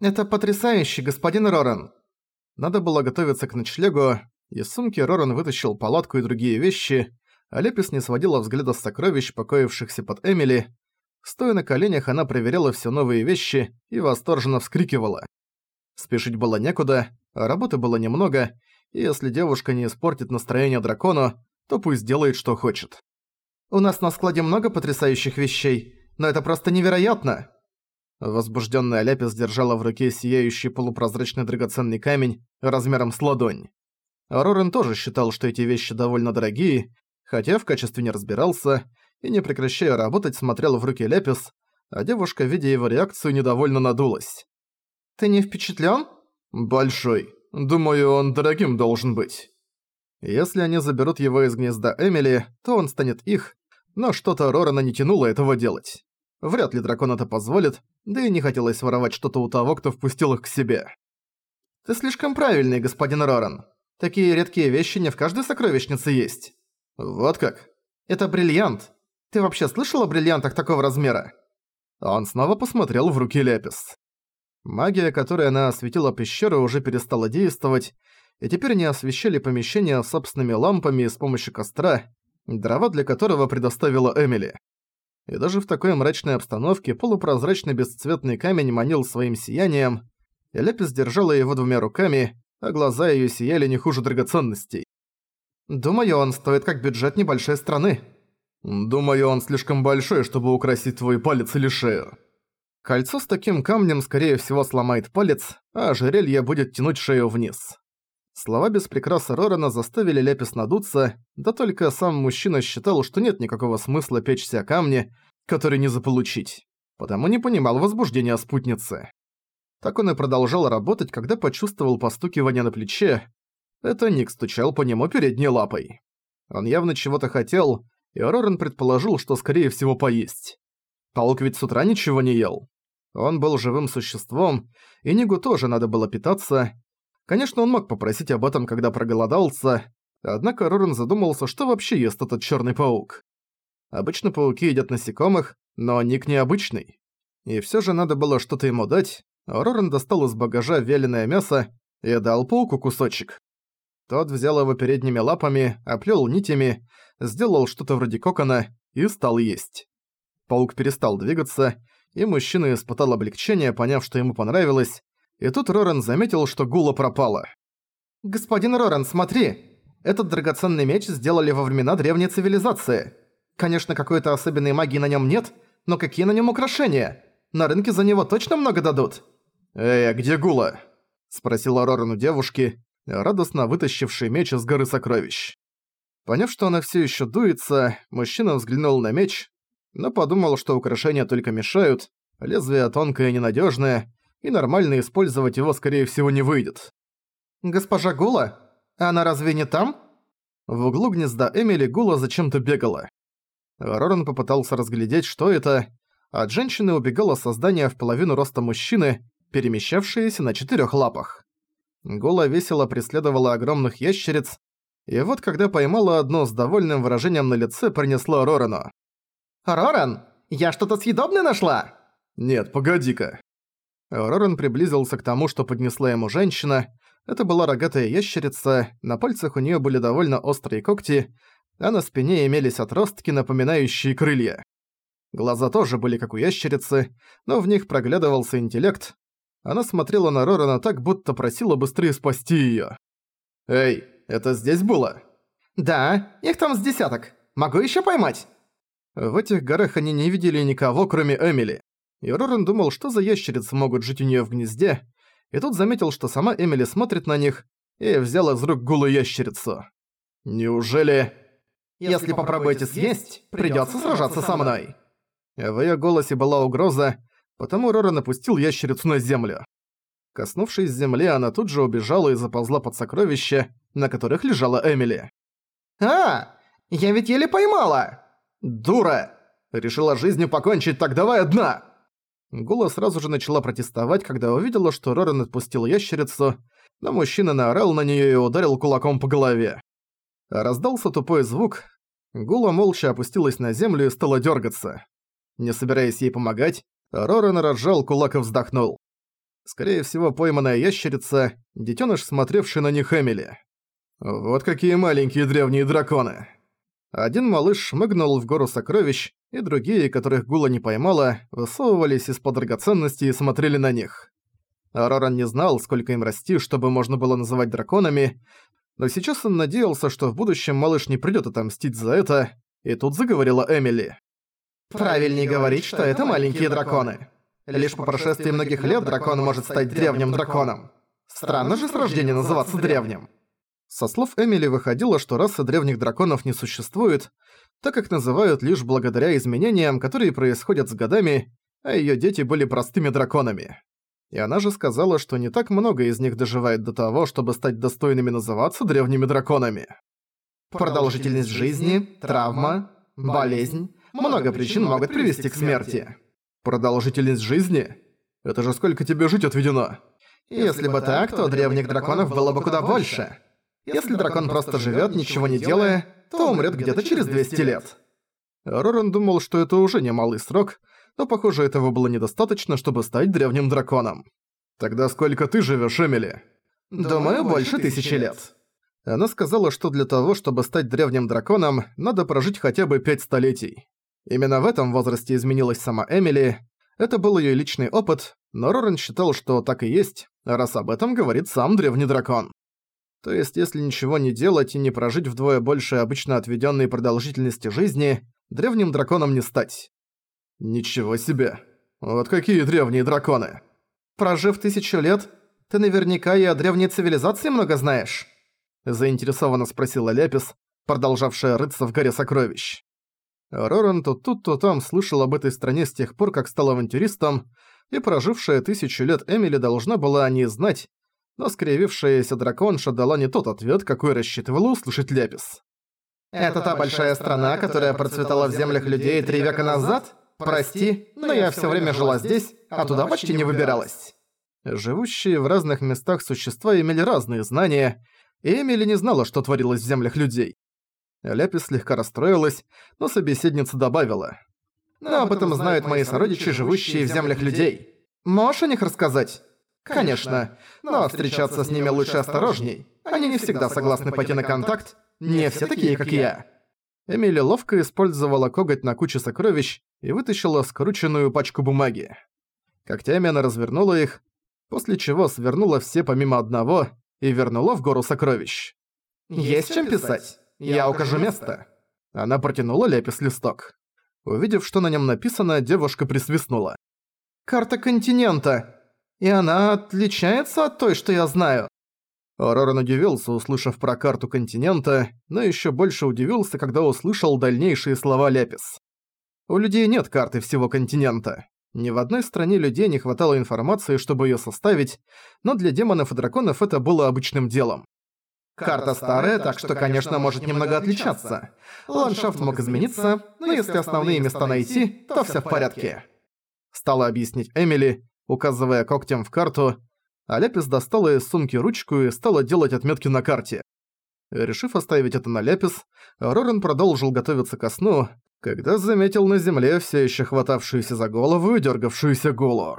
«Это потрясающе, господин Роран!» Надо было готовиться к ночлегу, из сумки Роран вытащил палатку и другие вещи, а Лепис не сводила взгляда с сокровищ, покоившихся под Эмили. Стоя на коленях, она проверяла все новые вещи и восторженно вскрикивала. Спешить было некуда, а работы было немного, и если девушка не испортит настроение дракону, то пусть делает, что хочет. «У нас на складе много потрясающих вещей, но это просто невероятно!» Возбужденная Ляпис держала в руке сияющий полупрозрачный драгоценный камень размером с ладонь. Рорен тоже считал, что эти вещи довольно дорогие, хотя в качестве не разбирался и, не прекращая работать, смотрел в руки Ляпис, а девушка, видя его реакцию, недовольно надулась. «Ты не впечатлен? «Большой. Думаю, он дорогим должен быть». Если они заберут его из гнезда Эмили, то он станет их, но что-то Рорана не тянуло этого делать. Вряд ли дракон это позволит, да и не хотелось воровать что-то у того, кто впустил их к себе. «Ты слишком правильный, господин Роран. Такие редкие вещи не в каждой сокровищнице есть». «Вот как?» «Это бриллиант. Ты вообще слышал о бриллиантах такого размера?» Он снова посмотрел в руки Лепис. Магия, которой она осветила пещеру, уже перестала действовать, и теперь они освещали помещение собственными лампами с помощью костра, дрова для которого предоставила Эмили. И даже в такой мрачной обстановке полупрозрачный бесцветный камень манил своим сиянием, и Лепис держала его двумя руками, а глаза её сияли не хуже драгоценностей. «Думаю, он стоит как бюджет небольшой страны». «Думаю, он слишком большой, чтобы украсить твой палец или шею». Кольцо с таким камнем, скорее всего, сломает палец, а ожерелье будет тянуть шею вниз. Слова без прикраса Рорана заставили Лепис надуться, да только сам мужчина считал, что нет никакого смысла печься о камне, который не заполучить, потому не понимал возбуждения спутницы. Так он и продолжал работать, когда почувствовал постукивание на плече. Это Ник стучал по нему передней лапой. Он явно чего-то хотел, и Роран предположил, что скорее всего поесть. Паук ведь с утра ничего не ел. Он был живым существом, и Нигу тоже надо было питаться, Конечно, он мог попросить об этом, когда проголодался, однако Рорен задумался, что вообще ест этот черный паук. Обычно пауки едят насекомых, но Ник необычный. И все же надо было что-то ему дать, Рорен достал из багажа вяленое мясо и дал пауку кусочек. Тот взял его передними лапами, оплел нитями, сделал что-то вроде кокона и стал есть. Паук перестал двигаться, и мужчина испытал облегчение, поняв, что ему понравилось, и тут Роран заметил, что гула пропала. «Господин Роран, смотри! Этот драгоценный меч сделали во времена древней цивилизации. Конечно, какой-то особенной магии на нем нет, но какие на нем украшения? На рынке за него точно много дадут?» «Эй, а где гула?» – спросила Роран у девушки, радостно вытащивший меч из горы сокровищ. Поняв, что она все еще дуется, мужчина взглянул на меч, но подумал, что украшения только мешают, лезвие тонкое и ненадежное, и нормально использовать его, скорее всего, не выйдет. «Госпожа Гула? Она разве не там?» В углу гнезда Эмили Гула зачем-то бегала. Роран попытался разглядеть, что это. От женщины убегало создание в половину роста мужчины, перемещавшееся на четырёх лапах. Гула весело преследовала огромных ящериц, и вот когда поймала одно с довольным выражением на лице, принесла Рорану. «Роран, я что-то съедобное нашла?» «Нет, погоди-ка. Роран приблизился к тому, что поднесла ему женщина. Это была рогатая ящерица, на пальцах у нее были довольно острые когти, а на спине имелись отростки, напоминающие крылья. Глаза тоже были как у ящерицы, но в них проглядывался интеллект. Она смотрела на Рорана так, будто просила быстрее спасти её. «Эй, это здесь было?» «Да, их там с десяток. Могу ещё поймать?» В этих горах они не видели никого, кроме Эмили. И Рорен думал, что за ящерицы могут жить у неё в гнезде, и тут заметил, что сама Эмили смотрит на них, и взял из рук голую ящерицу. «Неужели...» «Если попробуете съесть, придётся сражаться со мной!» В её голосе была угроза, потому Рорен опустил ящерицу на землю. Коснувшись земли, она тут же убежала и заползла под сокровища, на которых лежала Эмили. «А, я ведь еле поймала!» «Дура! Решила жизнью покончить, так давай одна!» Гула сразу же начала протестовать, когда увидела, что Рорен отпустил ящерицу, но мужчина наорал на неё и ударил кулаком по голове. Раздался тупой звук. Гула молча опустилась на землю и стала дёргаться. Не собираясь ей помогать, Рорен разжал кулак и вздохнул. Скорее всего, пойманная ящерица, детёныш, смотревший на них Эмили. Вот какие маленькие древние драконы. Один малыш шмыгнул в гору сокровищ, и другие, которых Гула не поймала, высовывались из-под драгоценностей и смотрели на них. Роран не знал, сколько им расти, чтобы можно было называть драконами, но сейчас он надеялся, что в будущем малыш не придёт отомстить за это, и тут заговорила Эмили. «Правильнее говорить, что это маленькие драконы. Лишь по прошествии многих лет дракон может стать древним драконом. Странно же с рождения называться древним». Со слов Эмили выходило, что раса древних драконов не существует, так как называют лишь благодаря изменениям, которые происходят с годами, а её дети были простыми драконами. И она же сказала, что не так много из них доживает до того, чтобы стать достойными называться древними драконами. Продолжительность жизни, травма, болезнь, много причин могут привести к смерти. Продолжительность жизни? Это же сколько тебе жить отведено? Если бы так, то древних драконов было бы куда больше. Если дракон просто живет, ничего не делая, то умрет где-то через 200 лет. Роран думал, что это уже немалый срок, но, похоже, этого было недостаточно, чтобы стать древним драконом. «Тогда сколько ты живешь, Эмили?» «Думаю, больше тысячи лет». Она сказала, что для того, чтобы стать древним драконом, надо прожить хотя бы пять столетий. Именно в этом возрасте изменилась сама Эмили. Это был её личный опыт, но Рорен считал, что так и есть, раз об этом говорит сам древний дракон. То есть, если ничего не делать и не прожить вдвое больше обычно отведенной продолжительности жизни, древним драконом не стать. Ничего себе. Вот какие древние драконы. Прожив тысячу лет, ты наверняка и о древней цивилизации много знаешь. Заинтересованно спросила Лепис, продолжавшая рыться в горе сокровищ. Роран то тут, то там слышал об этой стране с тех пор, как стал авантюристом, и прожившая тысячу лет Эмили должна была о ней знать, но скривившаяся драконша дала не тот ответ, какой рассчитывала услышать Лепис. «Это та большая страна, которая процветала в землях людей три века назад? Прости, но я все время жила здесь, а туда почти не выбиралась». Живущие в разных местах существа имели разные знания, и Эмили не знала, что творилось в землях людей. Ляпис слегка расстроилась, но собеседница добавила. «Но об этом знают мои сородичи, живущие в землях людей. Можешь о них рассказать?» «Конечно, но встречаться с ними лучше осторожней. Они не всегда согласны пойти на контакт. Не все такие, как я». Эмили ловко использовала коготь на куче сокровищ и вытащила скрученную пачку бумаги. Когтями она развернула их, после чего свернула все помимо одного и вернула в гору сокровищ. «Есть чем писать? Я укажу место». Она протянула Лепис листок. Увидев, что на нем написано, девушка присвистнула. «Карта континента. И она отличается от той, что я знаю». Роран удивился, услышав про карту континента, но еще больше удивился, когда услышал дальнейшие слова Лепис. У людей нет карты всего континента. Ни в одной стране людей не хватало информации, чтобы ее составить, но для демонов и драконов это было обычным делом. Карта старая, так что, конечно, может немного отличаться. Ландшафт мог измениться, но если основные места найти, то все в порядке. Стала объяснить Эмили, указывая когтем в карту, а Ляпис достала из сумки ручку и стала делать отметки на карте. Решив оставить это на Ляпис, Рорен продолжил готовиться ко сну, когда заметил на земле все еще хватавшуюся за голову и дергавшуюся Гулу.